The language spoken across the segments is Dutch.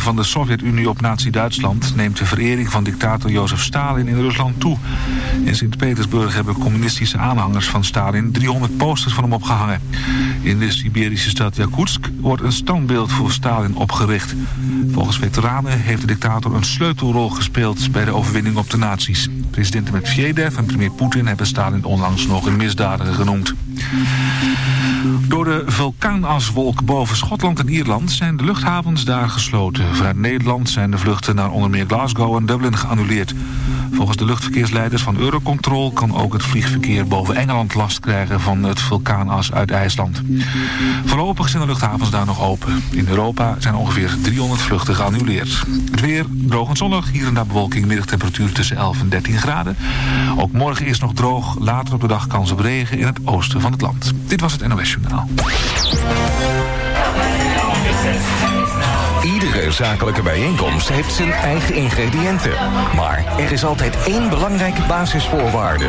van de Sovjet-Unie op nazi-Duitsland... neemt de verering van dictator Jozef Stalin in Rusland toe. In Sint-Petersburg hebben communistische aanhangers van Stalin... 300 posters van hem opgehangen. In de Siberische stad Yakutsk wordt een standbeeld voor Stalin opgericht. Volgens veteranen heeft de dictator een sleutelrol gespeeld... bij de overwinning op de nazi's. President Medvedev en premier Poetin hebben Stalin onlangs nog een misdadiger genoemd. Door de vulkaanaswolk boven Schotland en Ierland zijn de luchthavens daar gesloten. Vanuit Nederland zijn de vluchten naar onder meer Glasgow en Dublin geannuleerd. Volgens de luchtverkeersleiders van Eurocontrol kan ook het vliegverkeer boven Engeland last krijgen van het vulkaanas uit IJsland. Voorlopig zijn de luchthavens daar nog open. In Europa zijn ongeveer 300 vluchten geannuleerd. Het weer droog en zonnig, hier en daar bewolking, middagtemperatuur tussen 11 en 13 graden. Ook morgen is nog droog, later op de dag kans op regen in het oosten van het land. Dit was het NOS Iedere zakelijke bijeenkomst heeft zijn eigen ingrediënten. Maar er is altijd één belangrijke basisvoorwaarde.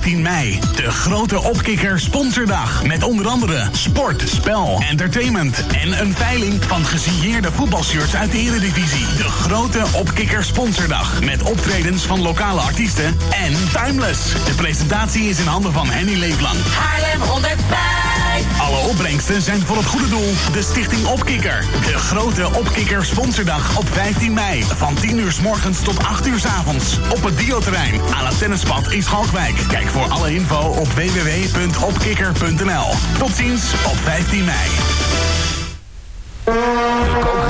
15 mei. De grote opkikker sponsordag. Met onder andere sport, spel, entertainment. En een veiling van gesigneerde voetbalshirts uit de eredivisie. De grote opkikker sponsordag. Met optredens van lokale artiesten en Timeless. De presentatie is in handen van Henny Leeflang. Haarlem 105. Alle opbrengsten zijn voor het goede doel. De Stichting Opkikker. De grote Opkikker sponsordag op 15 mei. Van 10 uur s morgens tot 8 uur s avonds. Op het Dioterrein aan het tennispad in Schalkwijk. Kijk voor alle info op www.opkikker.nl. Tot ziens op 15 mei.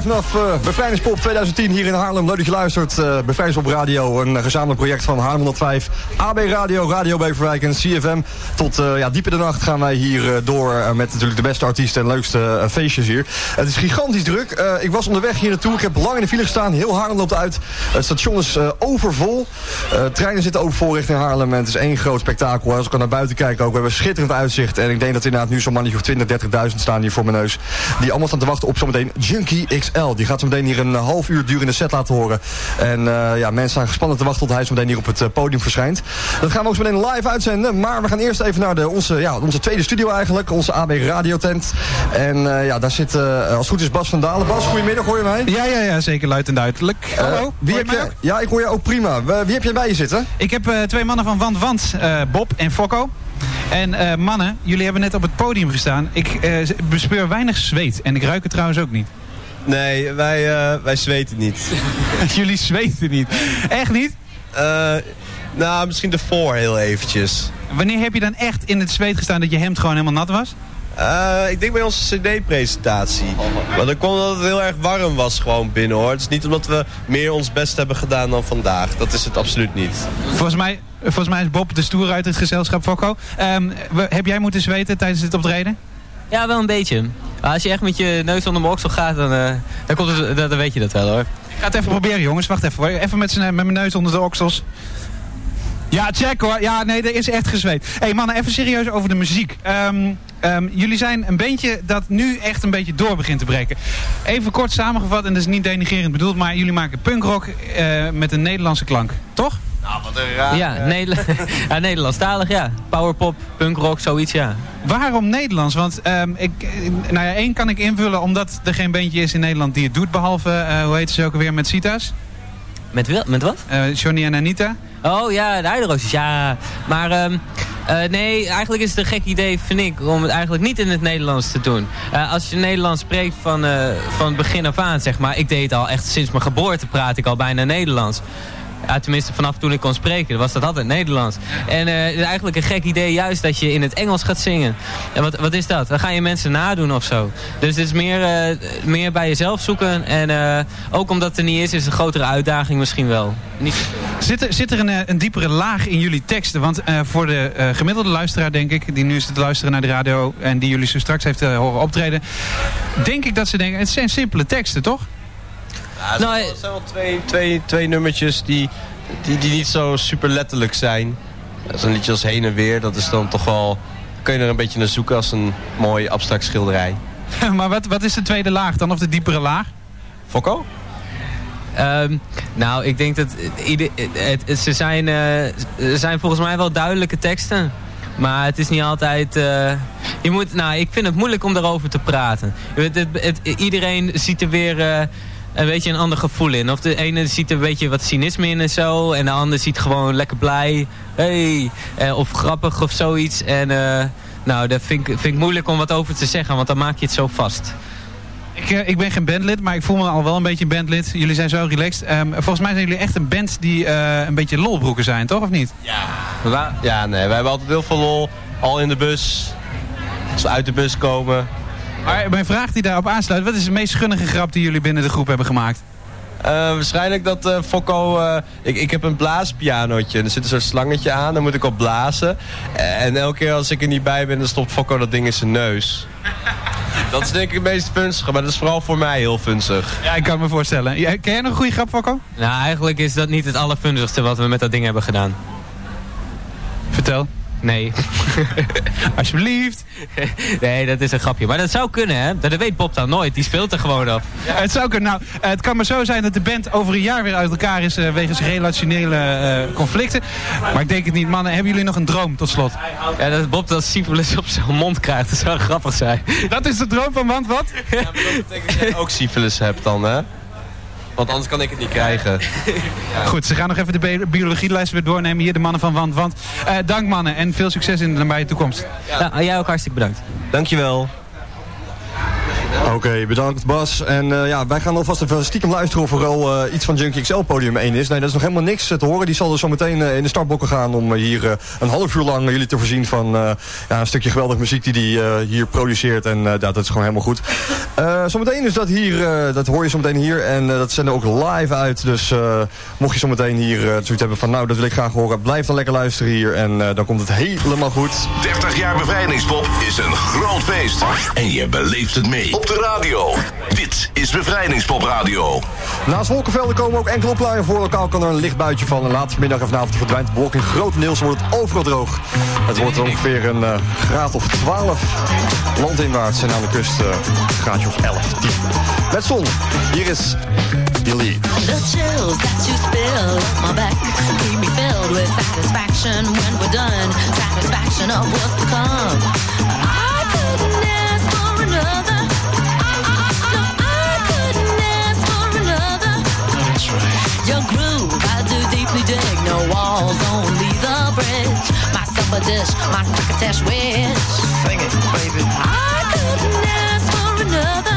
Live vanaf uh, Bevrijdingspop 2010 hier in Haarlem. Leuk dat je luistert. Uh, Bevrijdingspop Radio. Een gezamenlijk project van Haarlem 105. AB Radio, Radio Beverwijk en CFM. Tot uh, ja, diep in de nacht gaan wij hier door. met natuurlijk de beste artiesten en leukste feestjes hier. Het is gigantisch druk. ik was onderweg hier naartoe. Ik heb lang in de file gestaan. Heel Haarlem loopt uit. Het station is overvol. treinen zitten overvol richting Haarlem. En het is één groot spektakel. Als ik naar buiten kijk ook. We hebben schitterend uitzicht. En ik denk dat inderdaad nu zo'n mannetje of 20, 30.000 staan hier voor mijn neus. Die allemaal staan te wachten op zometeen Junkie XL. Die gaat zometeen hier een half uur durende set laten horen. En uh, ja, mensen staan gespannen te wachten tot hij zometeen hier op het uh, podium verschijnt. Dat gaan we ook zo meteen live uitzenden. Maar we gaan eerst even naar de, onze, ja, onze tweede studio eigenlijk. Onze AB Radiotent. En uh, ja, daar zit als het goed is Bas van Dalen. Bas, goedemiddag, hoor je mij? Ja, ja, ja zeker luid en duidelijk. Hallo, wie heb je? Ja, ik hoor je ook prima. wie heb je bij je zitten? Ik heb twee mannen van Want Want, Bob en Fokko. En uh, mannen, jullie hebben net op het podium gestaan. Ik uh, bespeur weinig zweet. En ik ruik het trouwens ook niet. Nee, wij, uh, wij zweten niet. jullie zweten niet? Echt niet? nou, misschien ervoor heel eventjes. Wanneer heb je dan echt in het zweet gestaan dat je hemd gewoon helemaal nat was? Uh, ik denk bij onze cd-presentatie. Maar dan kwam dat het heel erg warm was gewoon binnen hoor. Het is niet omdat we meer ons best hebben gedaan dan vandaag. Dat is het absoluut niet. Volgens mij, volgens mij is Bob de stoer uit het gezelschap Fokko. Um, heb jij moeten zweten tijdens het optreden? Ja, wel een beetje. Als je echt met je neus onder mijn oksel gaat, dan, uh, dan, komt het, weet je dat wel hoor. Ik ga het even proberen jongens. Wacht even. Even met, met mijn neus onder de oksels. Ja, check hoor. Ja, nee, er is echt gezweet. Hé hey, mannen, even serieus over de muziek. Um, um, jullie zijn een bandje dat nu echt een beetje door begint te breken. Even kort samengevat, en dat is niet denigerend bedoeld... maar jullie maken punkrock uh, met een Nederlandse klank, toch? Nou, wat een raar... Ja, Neder ja Nederlandstalig, ja. Powerpop, punkrock, zoiets, ja. Waarom Nederlands? Want um, ik, nou ja, één kan ik invullen omdat er geen bandje is in Nederland die het doet... behalve, uh, hoe heet ze ook alweer, met Cita's? Met, met wat? Uh, Johnny en Anita. Oh ja, de Heideroosjes, ja. Maar um, uh, nee, eigenlijk is het een gek idee, vind ik, om het eigenlijk niet in het Nederlands te doen. Uh, als je Nederlands spreekt van, uh, van het begin af aan, zeg maar. Ik deed al echt sinds mijn geboorte praat ik al bijna Nederlands. Ja, tenminste, vanaf toen ik kon spreken, was dat altijd Nederlands. En het is eigenlijk een gek idee juist dat je in het Engels gaat zingen. En wat, wat is dat? Dan ga je mensen nadoen of zo. Dus het is meer, uh, meer bij jezelf zoeken. En uh, ook omdat het er niet is, is het een grotere uitdaging misschien wel. Niet... Zit er, zit er een, een diepere laag in jullie teksten? Want voor de gemiddelde luisteraar, denk ik, die nu is te luisteren naar de radio... en die jullie zo straks heeft horen optreden... denk ik dat ze denken, het zijn simpele teksten, toch? Ja, er nou, zijn wel twee, twee, twee nummertjes die, die, die niet zo super letterlijk zijn. Zo'n liedje als Heen en Weer, dat is dan toch wel... kun je er een beetje naar zoeken als een mooi abstract schilderij. maar wat, wat is de tweede laag dan, of de diepere laag? Fokko? Um, nou, ik denk dat ieder, het, het, ze, zijn, uh, zijn volgens mij wel duidelijke teksten. Maar het is niet altijd... Uh, je moet, nou, ik vind het moeilijk om daarover te praten. Het, het, iedereen ziet er weer... Uh, een beetje een ander gevoel in. Of de ene ziet er een beetje wat cynisme in en zo. En de ander ziet gewoon lekker blij. Hey. Eh, of grappig of zoiets. En uh, nou, dat vind ik, vind ik moeilijk om wat over te zeggen. Want dan maak je het zo vast. Ik, uh, ik ben geen bandlid, maar ik voel me al wel een beetje een bandlid. Jullie zijn zo relaxed. Um, volgens mij zijn jullie echt een band die uh, een beetje lolbroeken zijn, toch? Of niet? Ja. Ja, nee. Wij hebben altijd heel veel lol. Al in de bus. Als we uit de bus komen. Maar mijn vraag die daarop aansluit, wat is de meest gunnige grap die jullie binnen de groep hebben gemaakt? Uh, waarschijnlijk dat uh, Fokko... Uh, ik, ik heb een blaaspianootje. Er zit een soort slangetje aan. Dan moet ik op blazen. En elke keer als ik er niet bij ben... dan stopt Fokko dat ding in zijn neus. dat is denk ik het meest funstige. Maar dat is vooral voor mij heel funstig. Ja, ik kan me voorstellen. Ja, ken jij nog een goede grap, Fokko? Nou, eigenlijk is dat niet het allerfunstigste wat we met dat ding hebben gedaan. Vertel. Nee. Alsjeblieft. nee, dat is een grapje. Maar dat zou kunnen, hè? Dat weet Bob dan nooit. Die speelt er gewoon op. Ja, het zou kunnen. Nou, het kan maar zo zijn dat de band over een jaar weer uit elkaar is... Uh, wegens relationele uh, conflicten. Maar ik denk het niet. Mannen, hebben jullie nog een droom tot slot? Ja, dat Bob dat syphilis op zijn mond krijgt. Dat zou grappig zijn. Dat is de droom van Want Wat? Ja, maar dat betekent dat je ook syphilis hebt dan, hè? Want anders kan ik het niet krijgen. Goed, ze gaan nog even de biologielijst weer doornemen. Hier de mannen van Want Want. Uh, dank mannen en veel succes in de nabije toekomst. Ja, jij ook hartstikke bedankt. Dankjewel. Oké, bedankt Bas. En eh, ja, wij gaan alvast even stiekem luisteren of er al eh, iets van Junkie XL podium 1 is. Nee, dat is nog helemaal niks te horen. Die zal er zo meteen in de startbokken gaan om hier een half uur lang jullie te voorzien van ja, een stukje geweldige muziek die hij hier produceert. En dat is gewoon helemaal goed. zometeen is dat hier, dat hoor je zometeen hier. En dat zenden ook live uit. Dus mocht je zometeen hier zoiets hebben van nou, dat wil ik graag horen. Blijf dan lekker luisteren hier en dan komt het helemaal goed. 30 jaar bevrijdingspop is een groot feest. En je beleeft het mee op de radio. Dit is Bevrijdingspop Radio. Naast wolkenvelden komen ook enkele opklaringen voor. Lokaal kan er een licht buitje vallen. Later vanmiddag en vanavond verdwijnt de bewolking grotendeels. Wordt het overal droog. Het wordt ongeveer een uh, graad of 12 landinwaarts. En aan de kust uh, een graadje of 11, 10. Met zon. Hier is Believe. The chills that you spill my back keep me filled with satisfaction when we're done. Satisfaction of what's to come. I couldn't Dish, my crocketesh wish. Sing it, baby. I couldn't ask for another.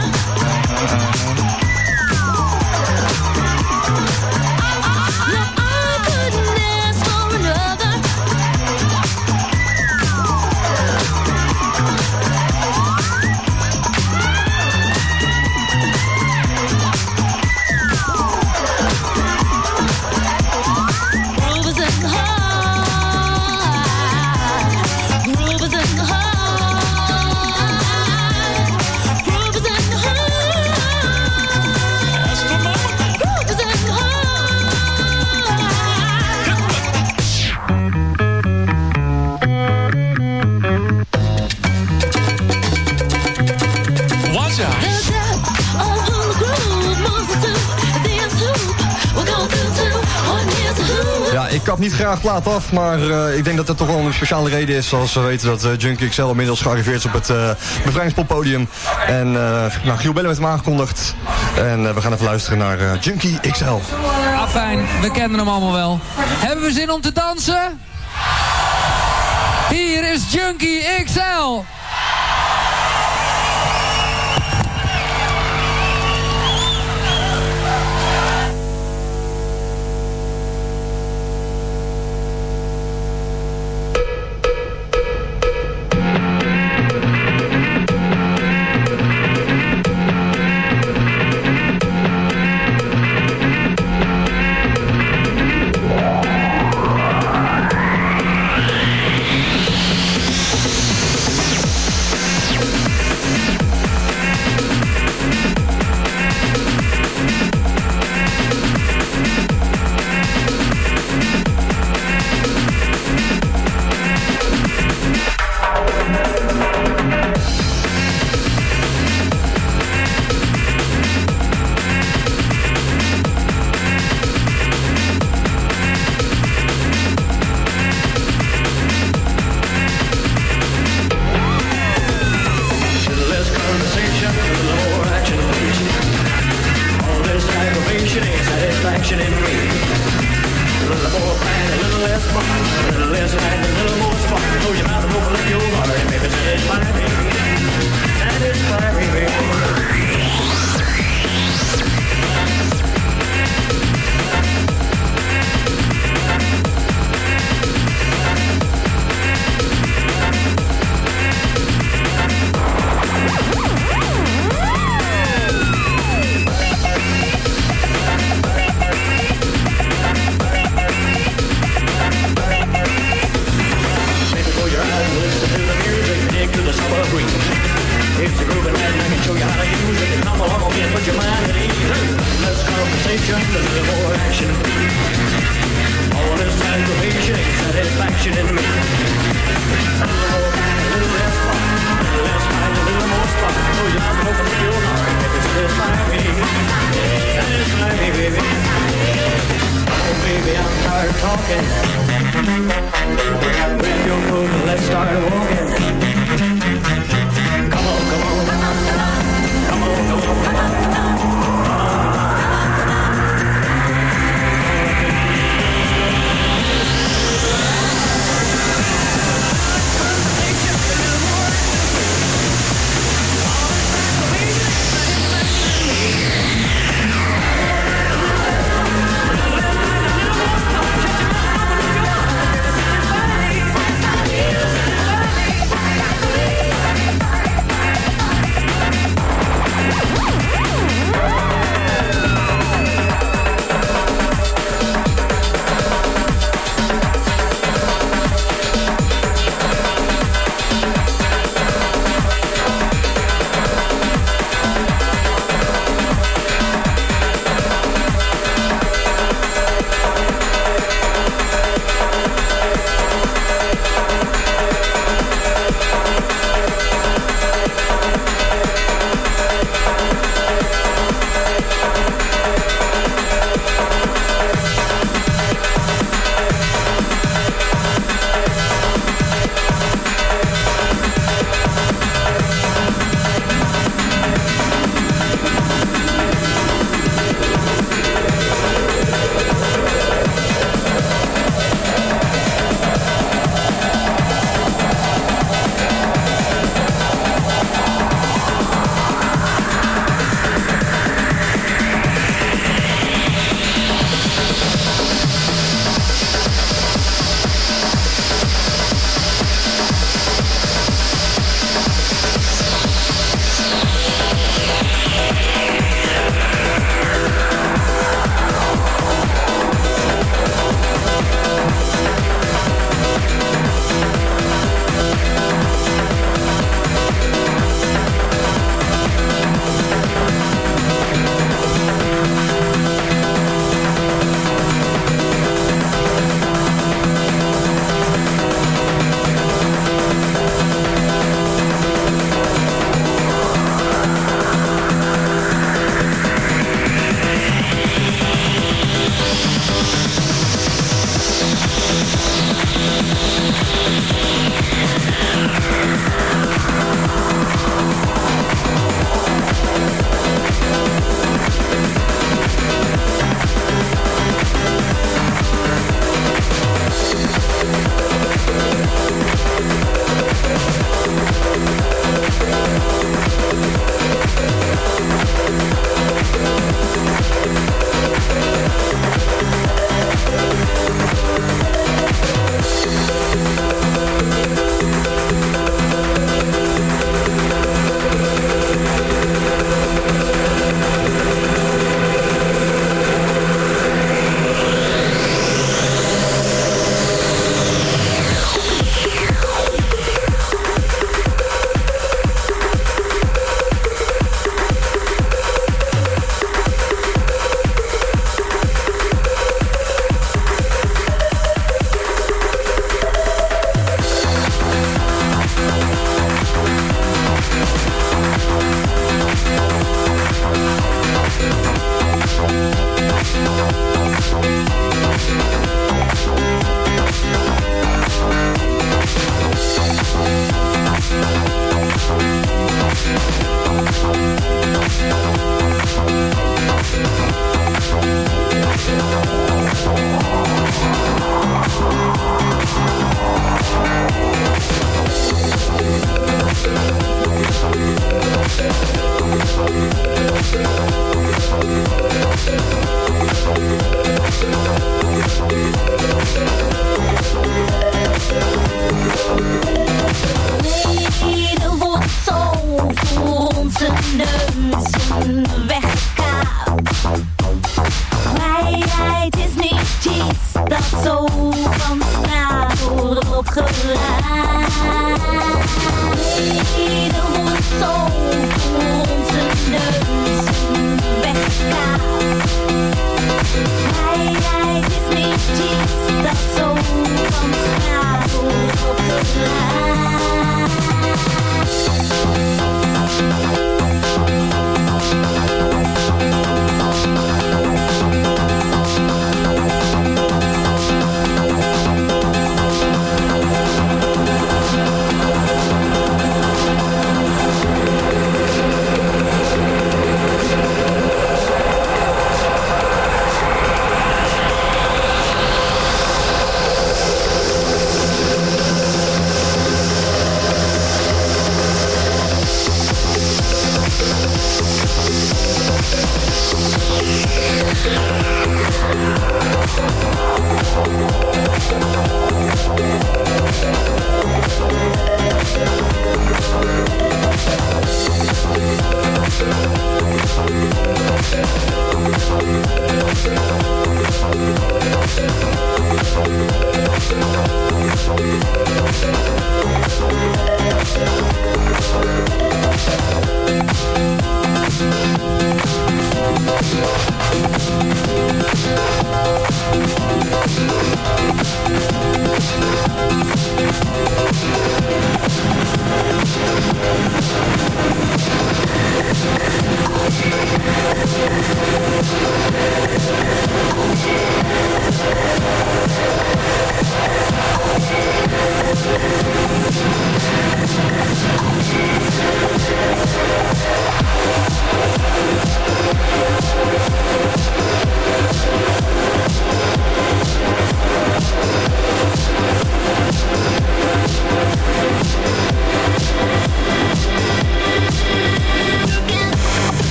Niet graag plaat af, maar uh, ik denk dat er toch wel een speciale reden is. Zoals we weten dat uh, Junkie XL inmiddels gearriveerd is op het uh, bevrijdingspoppodium. En nou, Giel Bellen heeft hem aangekondigd. En we gaan even luisteren naar Junkie XL. Ah, fijn. We kennen hem allemaal wel. Hebben we zin om te dansen? Hier is Junkie XL.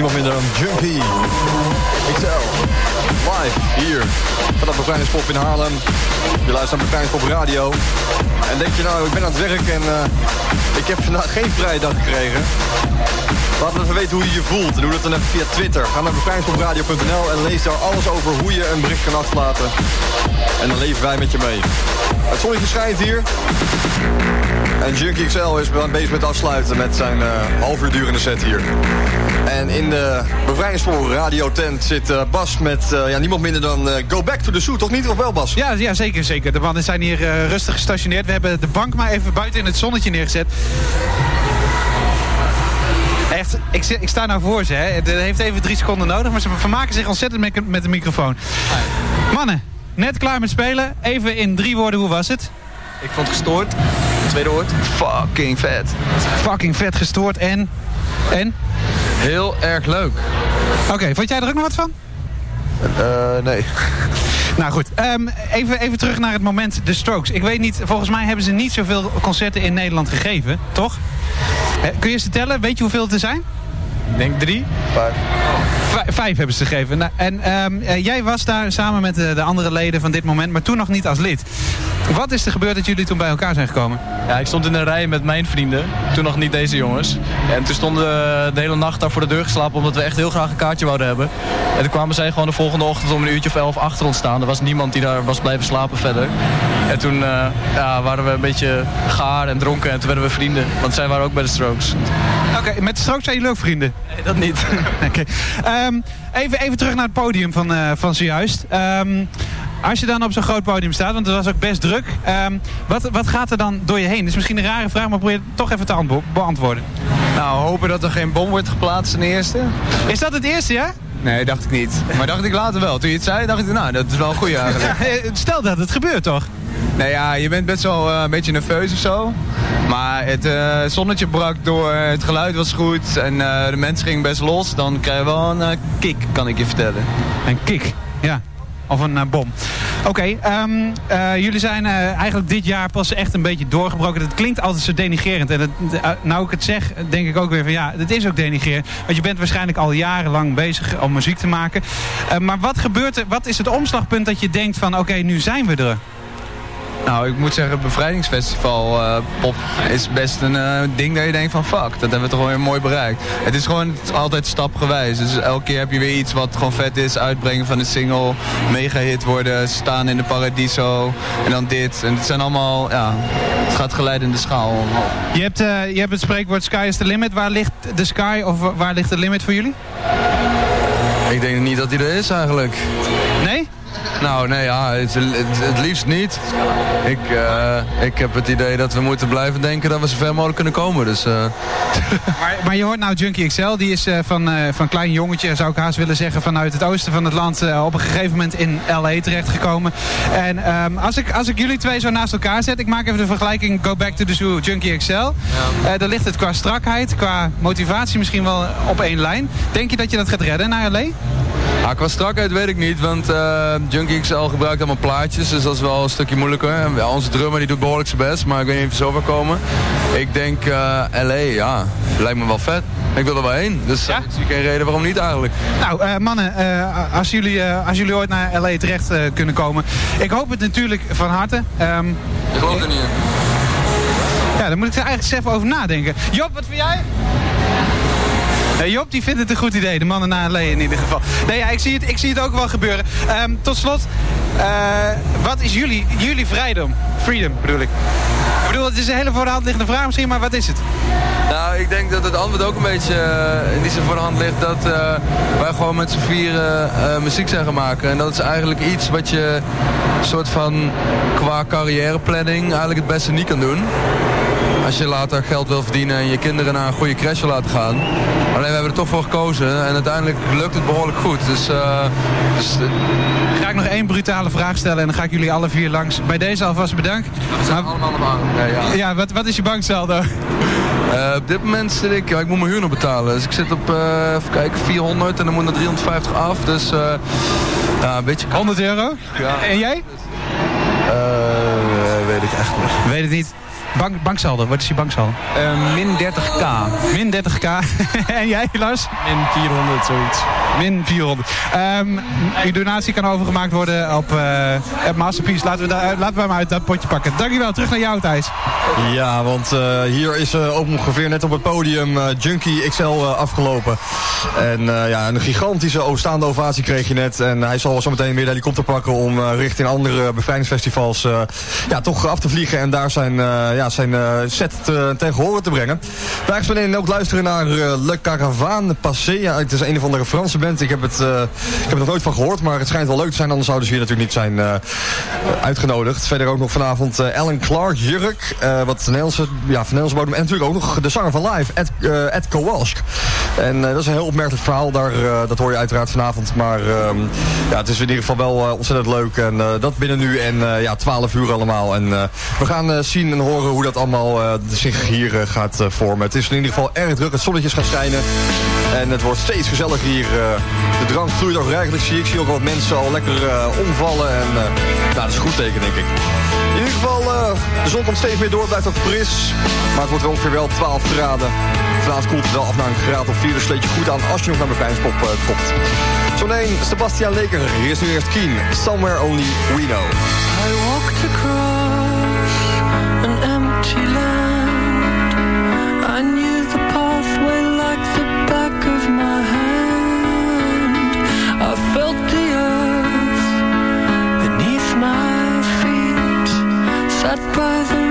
Niemand minder dan Junkie XL. Live hier vanaf Bevrijdingspop in Haarlem. Je luistert naar Bevrijdingspop Radio. En denk je nou, ik ben aan het werk en eh, ik heb vandaag geen vrije dag gekregen. Laat even weten hoe je je voelt en doe dat dan even via Twitter. Ga naar bevrijdingspopradio.nl en lees daar alles over hoe je een bericht kan achterlaten. En dan leven wij met je mee. Het zonnetje schijnt hier. En Junkie XL is bezig met afsluiten met zijn eh, half uur durende set hier. En in de bevrijdingspoor radio tent zit eh, Bas met eh, ja, niemand minder dan Go Back to the Zoo. Toch niet? Of wel Bas? Ja, ja zeker, zeker. De mannen zijn hier eh, rustig gestationeerd. We hebben de bank maar even buiten in het zonnetje neergezet. Echt, ik, ik sta nou voor ze. Hè. Het heeft even drie seconden nodig, maar ze vermaken zich ontzettend met, met de microfoon. Mannen, net klaar met spelen. Even in drie woorden, hoe was het? Ik vond het gestoord. Tweede woord. Fucking vet. Fucking vet gestoord en... En? Heel erg leuk. Oké, vond jij er ook nog wat van? Eh, nee. Nou goed, ehm, even, even terug naar het moment The Strokes. Ik weet niet, volgens mij hebben ze niet zoveel concerten in Nederland gegeven, toch? Eh, kun je ze tellen? Weet je hoeveel het er zijn? Ik denk drie. Vijf. Vij- vijf hebben ze gegeven. Nou, en ehm, eh, jij was daar samen met de, de andere leden van dit moment, maar toen nog niet als lid. Wat is er gebeurd dat jullie toen bij elkaar zijn gekomen? Ja, ik stond in een rij met mijn vrienden. Toen nog niet deze jongens. En toen stonden we de hele nacht daar voor de deur geslapen omdat we echt heel graag een kaartje wouden hebben. En toen kwamen zij gewoon de volgende ochtend om een uurtje of elf achter ons staan. Er was niemand die daar was blijven slapen verder. En toen eh, ja, waren we een beetje gaar en dronken en toen werden we vrienden. Want zij waren ook bij de Strokes. Oké, met de Strokes zijn jullie ook vrienden? Nee, dat niet. Oké. Ehm, even, even terug naar het podium van, eh, van zojuist. Ehm, als je dan op zo'n groot podium staat, want het was ook best druk. ehm, wat, wat gaat er dan door je heen? Dat is misschien een rare vraag, maar probeer het toch even te antwo- beantwoorden. Nou, hopen dat er geen bom wordt geplaatst in de eerste. Is dat het eerste, ja? Nee, dacht ik niet. Maar dacht ik later wel. Toen je het zei, dacht ik, nou, dat is wel een goeie eigenlijk. Ja, eh, stel dat het gebeurt, toch? Nee, ja, je bent best wel eh, een beetje nerveus of zo. Maar het eh, zonnetje brak door, het geluid was goed en de mensen gingen best los. Dan krijg je wel een kick, kan ik je vertellen. Een kick, ja. Of een eh, bom. Oké, ehm, eh, jullie zijn eh, eigenlijk dit jaar pas echt een beetje doorgebroken. Dat klinkt altijd zo denigerend. En het, nou ik het zeg, denk ik ook weer van ja, het is ook denigerend. Want je bent waarschijnlijk al jarenlang bezig om muziek te maken. Maar wat gebeurt er, wat is het omslagpunt dat je denkt van oké, nu zijn we er? Nou, ik moet zeggen, het bevrijdingsfestival eh, pop is best een eh, ding dat je denkt van fuck, dat hebben we toch wel weer mooi bereikt. Het is gewoon altijd stapgewijs. Dus elke keer heb je weer iets wat gewoon vet is. Uitbrengen van een single, mega hit worden, staan in de Paradiso en dan dit. En het zijn allemaal, ja, het gaat geleidende schaal. Je hebt, eh, je hebt het spreekwoord sky is the limit. Waar ligt de sky of wa- waar ligt de limit voor jullie? Ik denk niet dat hij er is eigenlijk. Nee? Nou, nee, ja, het, het, het liefst niet. Ik, eh, ik heb het idee dat we moeten blijven denken dat we zo ver mogelijk kunnen komen. Dus, eh, Maar, maar je hoort nou Junkie XL, die is eh, van, van klein jongetje, zou ik haast willen zeggen, vanuit het oosten van het land op een gegeven moment in L.A. terechtgekomen. En ehm, als, ik, als ik jullie twee zo naast elkaar zet, ik maak even de vergelijking Go Back to the Zoo, Junkie XL. Eh, dan ligt het qua strakheid, qua motivatie misschien wel op één lijn. Denk je dat je dat gaat redden naar L.A.? Ah, qua strakheid weet ik niet, want eh Junkie XL gebruikt allemaal plaatjes. Dus dat is wel een stukje moeilijker. En ja, onze drummer die doet behoorlijk zijn best, maar ik weet niet of we zo ver komen. Ik denk eh, LA, ja, lijkt me wel vet. Ik wil er wel heen, dus eh, ik zie geen reden waarom niet eigenlijk. Nou, mannen, als, jullie, als jullie ooit naar L.A. terecht kunnen komen. Ik hoop het natuurlijk van harte. Ehm, Ik geloof er niet in. Ja, daar moet ik er eigenlijk eens even over nadenken. Job, wat vind jij? Job die vindt het een goed idee, de mannen na Lee in ieder geval. Nee, ja, ik, zie het, ik zie het ook wel gebeuren. Ehm, tot slot, eh, wat is jullie, jullie vrijdom? Freedom bedoel ik. Ik bedoel, het is een hele voor de hand liggende vraag misschien, maar wat is het? Nou, ik denk dat het antwoord ook een beetje eh, in die zin voor de hand ligt dat eh, wij gewoon met z'n vieren muziek zijn maken. En dat is eigenlijk iets wat je soort van qua carrièreplanning eigenlijk het beste niet kan doen. Als je later geld wil verdienen en je kinderen naar een goede crash wil laten gaan. Alleen we hebben er toch voor gekozen en uiteindelijk lukt het behoorlijk goed. Dus, eh, dus Ga ik nog één brutale vraag stellen en dan ga ik jullie alle vier langs. Bij deze alvast bedankt. we zijn allemaal op aan. Ja, ja. Ja, wat, wat is je banksaldo? Eh, op dit moment zit ik, ja, ik moet mijn huur nog betalen. Dus ik zit op, eh, even kijken, 400 en dan moet er 350 af. Dus eh, ja, een beetje... 100 euro? Ja. En jij? Eh, weet ik echt niet. Weet het niet. Bank, banksaldo, wat is je banksaldo? min 30k. Min 30k. en jij, Lars? Min 400, zoiets. Min 400. Ehm uw donatie kan overgemaakt worden op, op Masterpiece. Laten we, daar, laten we hem uit dat potje pakken. Dankjewel. Terug naar jou, Thijs. Ja, want eh, hier is eh, ongeveer net op het podium Junkie XL afgelopen. En ja, een gigantische staande ovatie kreeg je net. En hij zal zo meteen weer de helikopter pakken om richting andere bevrijdingsfestivals ja, toch af te vliegen. En daar zijn, ja, zijn set te, gehore te brengen. Zo meteen ook luisteren naar Le Caravane Passé. Het is een of andere Franse. Ik heb, het, eh, ik heb er nog nooit van gehoord, maar het schijnt wel leuk te zijn. Anders zouden ze hier natuurlijk niet zijn eh, uitgenodigd. Verder ook nog vanavond eh, Alan Clark, Jurk. wat Nederlandse, ja, van bodem. En natuurlijk ook nog de zanger van live, Ed, Ed Kowalsk. En dat is een heel opmerkelijk verhaal. Daar, dat hoor je uiteraard vanavend. Maar ehm, ja, het is in ieder geval wel ontzettend leuk. En dat binnen nu en ja, 12 uur allemaal. En we gaan zien en horen hoe dat allemaal zich hier gaat vormen. Het is in ieder geval erg druk. Het zonnetje gaat schijnen. En het wordt steeds gezelliger hier. De drank vloeit ook rijkelijk. Zie ik zie ook wat mensen al lekker eh, omvallen. En eh, nou, dat is een goed teken, denk ik. In ieder geval, eh, de zon komt steeds meer door. Blijft ook fris. Maar het wordt wel ongeveer wel 12 graden. Vanavond koelt het wel af naar een graad of 4. Dus sleet je goed aan als je nog naar Bevrijdingspop uh, komt. Zo nee, Sebastian Leker. Hier is nu eerst Keen. Somewhere Only We Know. I walked across an empty land. above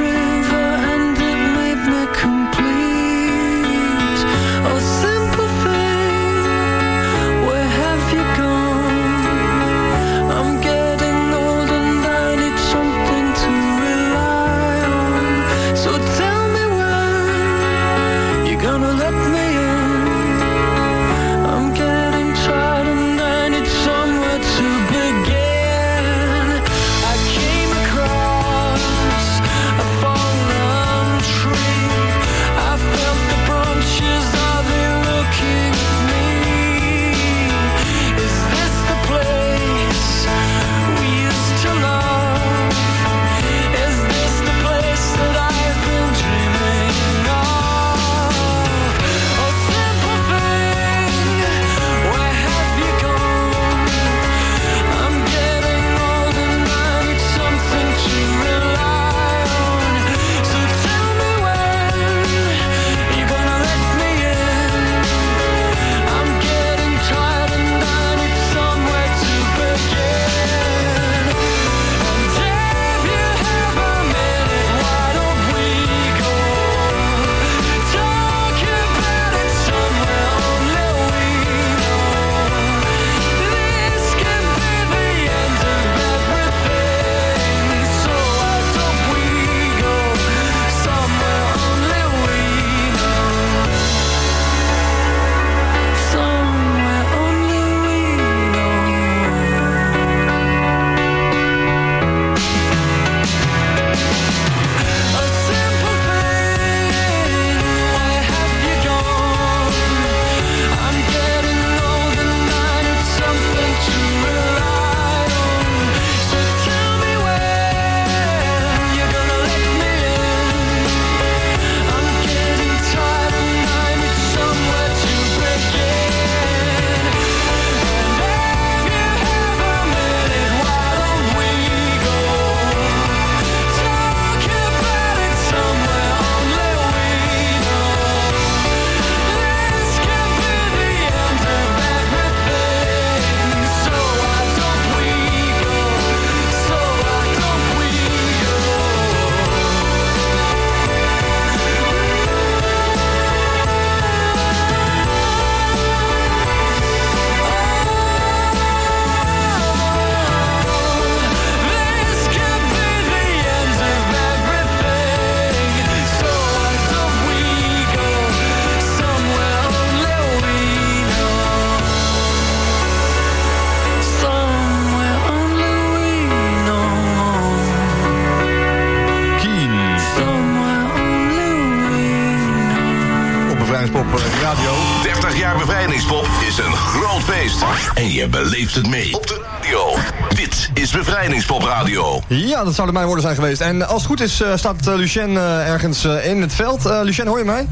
het mee op de radio. Dit is Bevrijdingspop Radio. Ja, dat zouden mijn woorden zijn geweest. En als het goed is, eh, staat eh, Lucien eh, ergens in het veld. Lucien, hoor je mij?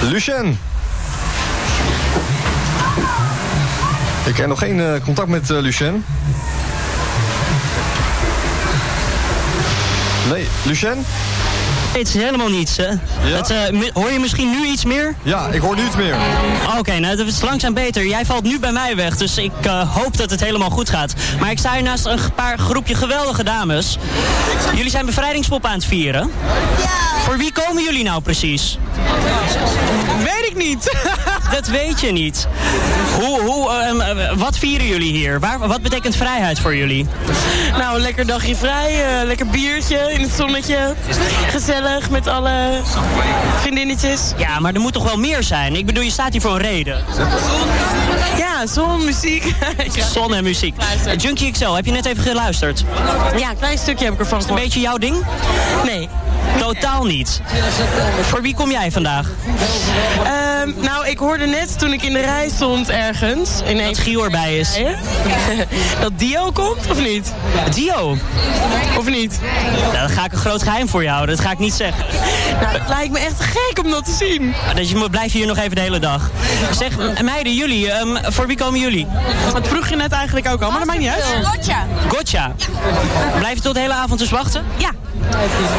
Lucien. Ik heb nog geen contact met Lucien. Nee, Lucien? Het is helemaal niets, hè? Het, eh, hoor je misschien nu iets meer? Ja, ik hoor nu iets meer. Oké, nou dat is langzaam beter. Jij valt nu bij mij weg, dus ik eh, hoop dat het helemaal goed gaat. Maar ik sta hier naast een paar groepje geweldige dames. Jullie zijn bevrijdingspop aan het vieren. Ja. Voor wie komen jullie nou precies? Weet ik niet. dat weet je niet. Hoe, hoe, ehm, eh, wat vieren jullie hier? Waar, wat betekent vrijheid voor jullie? Nou, een lekker dagje vrij, eh, lekker biertje in het zonnetje. Gezellig met alle vriendinnetjes. Ja, maar er moet toch wel meer zijn? Ik bedoel, je staat hier voor een reden. Ja, zon, muziek. Zon en muziek. Eh, Junkie XL, heb je net even geluisterd? Ja, een klein stukje heb ik ervan Is het een beetje jouw ding? Nee. Totaal niet. Voor wie kom jij vandaag? Ehm, nou, ik hoorde net toen ik in de rij stond ergens. Ineens dat Gio erbij is. dat Dio komt, of niet? Dio? Of niet? Nou, dan ga ik een groot geheim voor je houden. Dat ga ik niet zeggen. Nou, het lijkt me echt gek om dat te zien. Dus je blijft hier nog even de hele dag. Zeg, meiden, jullie, ehm, voor wie komen jullie? Dat vroeg je net eigenlijk ook al, maar dat maakt niet uit. Gotcha. Gotcha. Blijf je tot de hele avond dus wachten? Ja.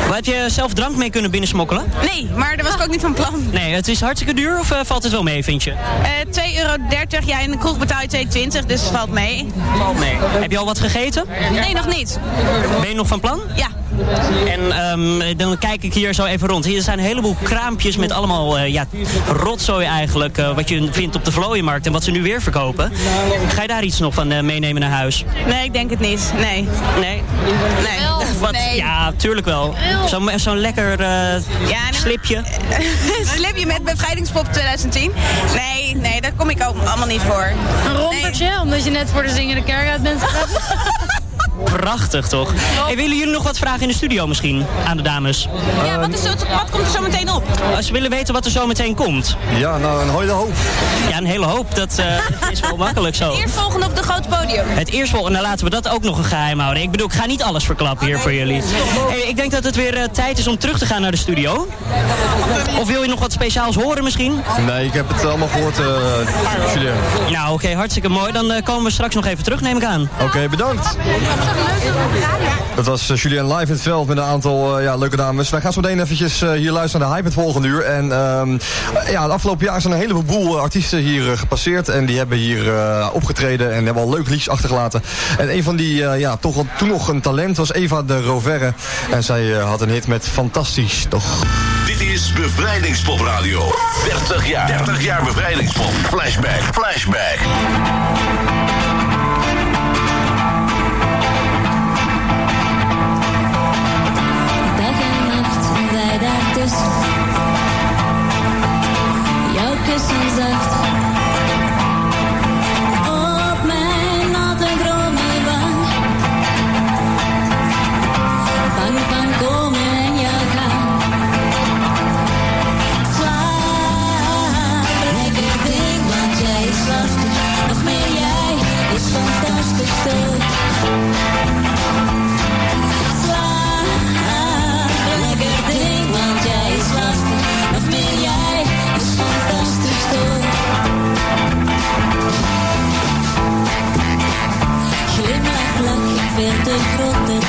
Wat, heb je zelf drank mee kunnen binnensmokkelen? Nee, maar daar was ik ook niet van plan. Nee, het is hartstikke duur of eh, valt het wel mee, vind je? Eh 2,30 euro. Ja, in de kroeg betaal je 2,20, dus het valt mee. Valt mee. Heb je al wat gegeten? Nee, nog niet. Ben je nog van plan? Ja. En ehm, dan kijk ik hier zo even rond. Hier zijn een heleboel kraampjes met allemaal eh, ja, rotzooi eigenlijk. eh, wat je vindt op de vlooienmarkt en wat ze nu weer verkopen. Ga je daar iets nog van eh, meenemen naar huis? Nee, ik denk het niet. Nee. Nee? Nee. Wat? Nee. Ja, tuurlijk wel. Zo'n zo'n lekker eh, slipje. Slipje met bevrijdingspop 2010? Nee, nee, daar kom ik ook allemaal niet voor. Een rompertje, omdat je net voor de zingende kerk uit bent gegaan. Prachtig toch? Hey, willen jullie nog wat vragen in de studio misschien aan de dames? Ja, wat, is zo, wat komt er zo meteen op? Als ze willen weten wat er zo meteen komt. Ja, nou een hele hoop. Ja, een hele hoop. Dat eh, is wel makkelijk zo. Eerstvolgende op de grote podium. Het eerstvolgende, nou laten we dat ook nog een geheim houden. Ik bedoel, ik ga niet alles verklappen hier voor jullie. Hey, ik denk dat het weer eh, tijd is om terug te gaan naar de studio. Of wil je nog wat speciaals horen misschien? Nee, ik heb het allemaal gehoord, eh Julien. Nou, oké, hartstikke mooi. Dan eh, komen we straks nog even terug, neem ik aan. Oké, bedankt. Dat was eh, Julien live in het veld met een aantal eh, ja, leuke dames. Wij gaan zo meteen eventjes eh, hier luisteren naar de hype het volgende uur. En ehm, eh, ja, het afgelopen jaar zijn een heleboel artiesten hier gepasseerd. En die hebben hier opgetreden en hebben al leuke liedjes achtergelaten. En een van die, ja, toch toen nog een talent was Eva de Roverre. En zij had een hit met Fantastisch, toch? Dit is Bevrijdingspop Radio. 30 jaar. 30 jaar Bevrijdingspop. Flashback. Flashback. Lach, veel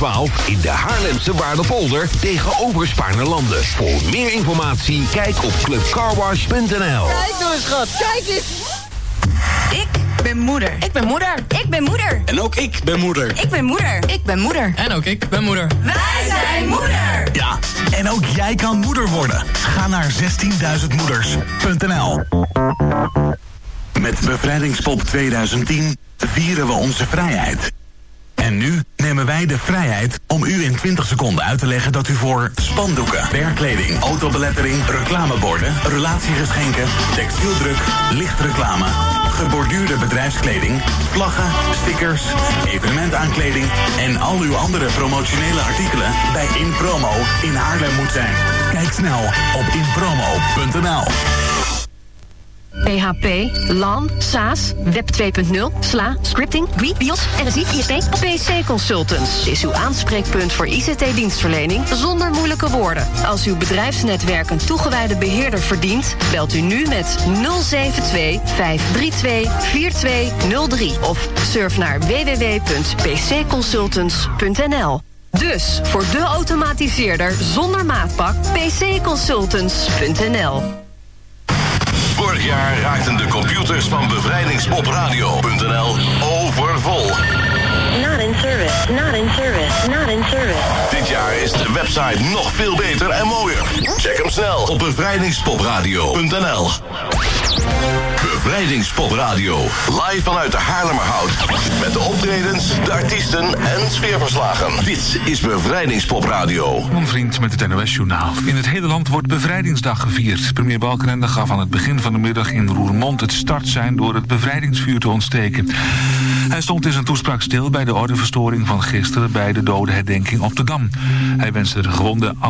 12 in de Haarlemse Waardepolder tegenover Spaarnerlanden. Voor meer informatie kijk op clubcarwash.nl. Kijk nou eens, schat. Kijk eens. Ik ben moeder. Ik ben moeder. Ik ben moeder. En ook ik ben moeder. Ik ben moeder. Ik ben moeder. En ook ik ben moeder. Wij zijn moeder. Ja, en ook jij kan moeder worden. Ga naar 16.000moeders.nl Met Bevrijdingspop 2010 vieren we onze vrijheid. En nu nemen wij de vrijheid om u in 20 seconden uit te leggen dat u voor spandoeken, werkkleding, autobelettering, reclameborden, relatiegeschenken, textieldruk, lichtreclame, geborduurde bedrijfskleding, vlaggen, stickers, evenementaankleding en al uw andere promotionele artikelen bij InPromo in Haarlem moet zijn. Kijk snel op inpromo.nl. PHP, LAN, SaaS, Web 2.0, SLA, Scripting, GUI, BIOS, RSI, ISP, PC Consultants is uw aanspreekpunt voor ICT-dienstverlening zonder moeilijke woorden. Als uw bedrijfsnetwerk een toegewijde beheerder verdient, belt u nu met 072 532 4203 of surf naar www.pcconsultants.nl. Dus voor de automatiseerder zonder maatpak pcconsultants.nl. Vorig jaar raakten de computers van bevrijdingspodradio.nl overvol. Not in service, not in service, not in service. Dit jaar is de website nog veel beter en mooier. Check hem snel op bevrijdingspodradio.nl. Bevrijdingspopradio. Live vanuit de Haarlemmerhout. Met de optredens, de artiesten en sfeerverslagen. Dit is Bevrijdingspopradio. Een vriend met het NOS-journaal. In het hele land wordt Bevrijdingsdag gevierd. Premier Balkenende gaf aan het begin van de middag in Roermond het startsein door het bevrijdingsvuur te ontsteken. Hij stond in zijn toespraak stil bij de ordeverstoring van gisteren bij de dodenherdenking op de Dam. Hij wenste de gewonden alle